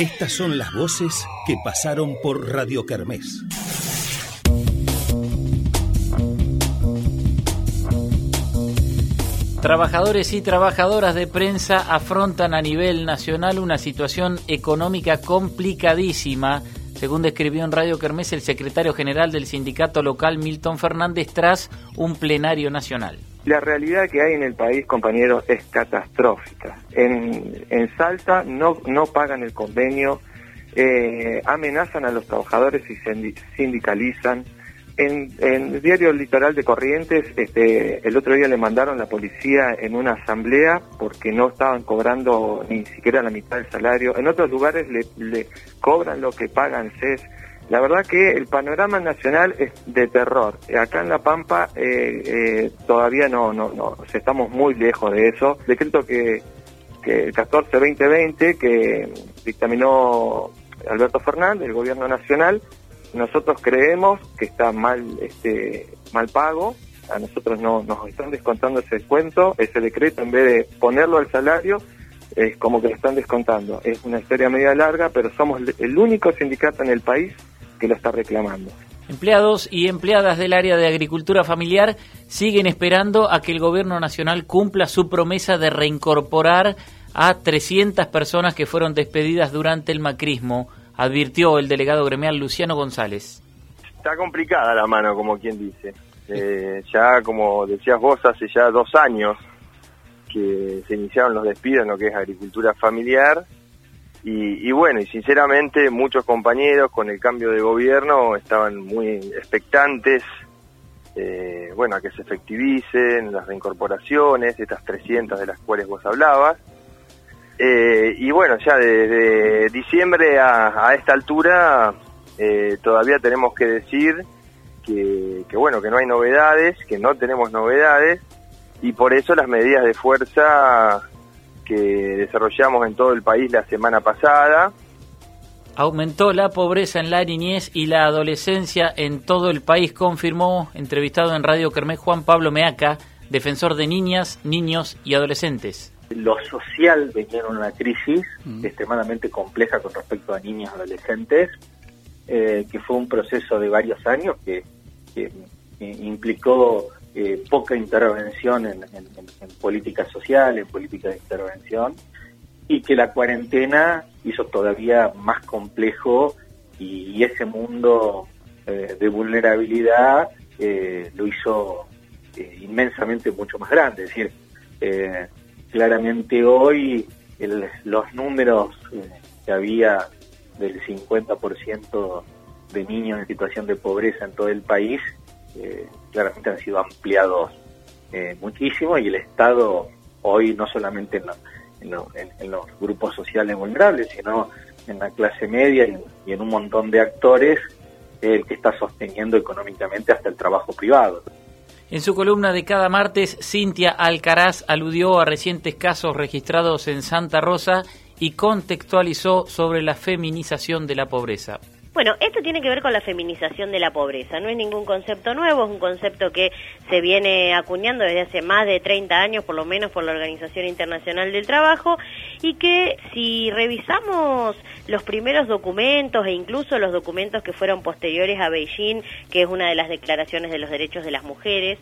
Estas son las voces que pasaron por Radio Kermés. Trabajadores y trabajadoras de prensa afrontan a nivel nacional una situación económica complicadísima, según describió en Radio Kermés el secretario general del sindicato local Milton Fernández tras un plenario nacional. La realidad que hay en el país, compañeros, es catastrófica. En, en Salta no, no pagan el convenio, eh, amenazan a los trabajadores y sindicalizan en, el diario Litoral de Corrientes, este, el otro día le mandaron la policía en una asamblea porque no estaban cobrando ni siquiera la mitad del salario. En otros lugares le, cobran lo que pagan CES. La verdad que el panorama nacional es de terror. Acá en La Pampa eh, eh, todavía no, no, no, estamos muy lejos de eso. Decreto que, que el 14-2020 que dictaminó Alberto Fernández, el gobierno nacional, nosotros creemos que está mal este mal pago a nosotros no nos están descontando ese descuento ese decreto en vez de ponerlo al salario es como que lo están descontando es una historia media larga pero somos el único sindicato en el país que lo está reclamando Empleados y empleadas del área de agricultura familiar siguen esperando a que el gobierno nacional cumpla su promesa de reincorporar a 300 personas que fueron despedidas durante el macrismo advirtió el delegado gremial Luciano González. Está complicada la mano, como quien dice. Eh, ya, como decías vos, hace ya dos años que se iniciaron los despidos en lo que es agricultura familiar. Y, bueno, y sinceramente muchos compañeros con el cambio de gobierno estaban muy expectantes, eh, bueno, a que se efectivicen las reincorporaciones, estas 300 de las cuales vos hablabas. Eh, y bueno, ya de, diciembre a, esta altura eh, todavía tenemos que decir que, bueno, que no hay novedades, que no tenemos novedades y por eso las medidas de fuerza que desarrollamos en todo el país la semana pasada. Aumentó la pobreza en la niñez y la adolescencia en todo el país, confirmó entrevistado en Radio Kermés Juan Pablo Meaca, defensor de niñas, niños y adolescentes lo social venía en una crisis mm. extremadamente compleja con respecto a niños y adolescentes, eh, que fue un proceso de varios años que, implicó eh, poca intervención en, política social, en política de intervención, y que la cuarentena hizo todavía más complejo y, ese mundo eh, de vulnerabilidad lo hizo inmensamente mucho más grande. Es decir, claramente hoy los números eh, que había del 50% de niños en situación de pobreza en todo el país, eh, claramente han sido ampliados eh, muchísimo y el Estado hoy no solamente en, los grupos sociales vulnerables, sino en la clase media y, en un montón de actores, el que está sosteniendo económicamente hasta el trabajo privado. En su columna de cada martes, Cintia Alcaraz aludió a recientes casos registrados en Santa Rosa y contextualizó sobre la feminización de la pobreza. Bueno, esto tiene que ver con la feminización de la pobreza. No es ningún concepto nuevo, es un concepto que se viene acuñando desde hace más de 30 años, por lo menos por la Organización Internacional del Trabajo, y que si revisamos los primeros documentos e incluso los documentos que fueron posteriores a Beijing, que es una de las declaraciones de los derechos de las mujeres,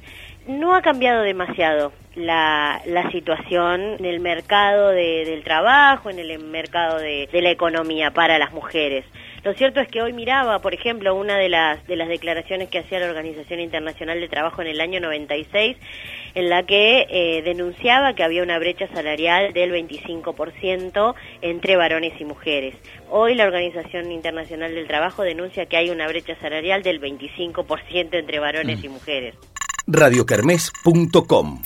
no ha cambiado demasiado la, la situación en el mercado del trabajo, en el mercado de la economía para las mujeres. Lo cierto es que hoy miraba, por ejemplo, una de las, de las declaraciones que hacía la Organización Internacional de Trabajo en el año 96, en la que eh, denunciaba que había una brecha salarial del 25% entre varones y mujeres. Hoy la Organización Internacional del Trabajo denuncia que hay una brecha salarial del 25% entre varones mm. y mujeres. radiocarmes.com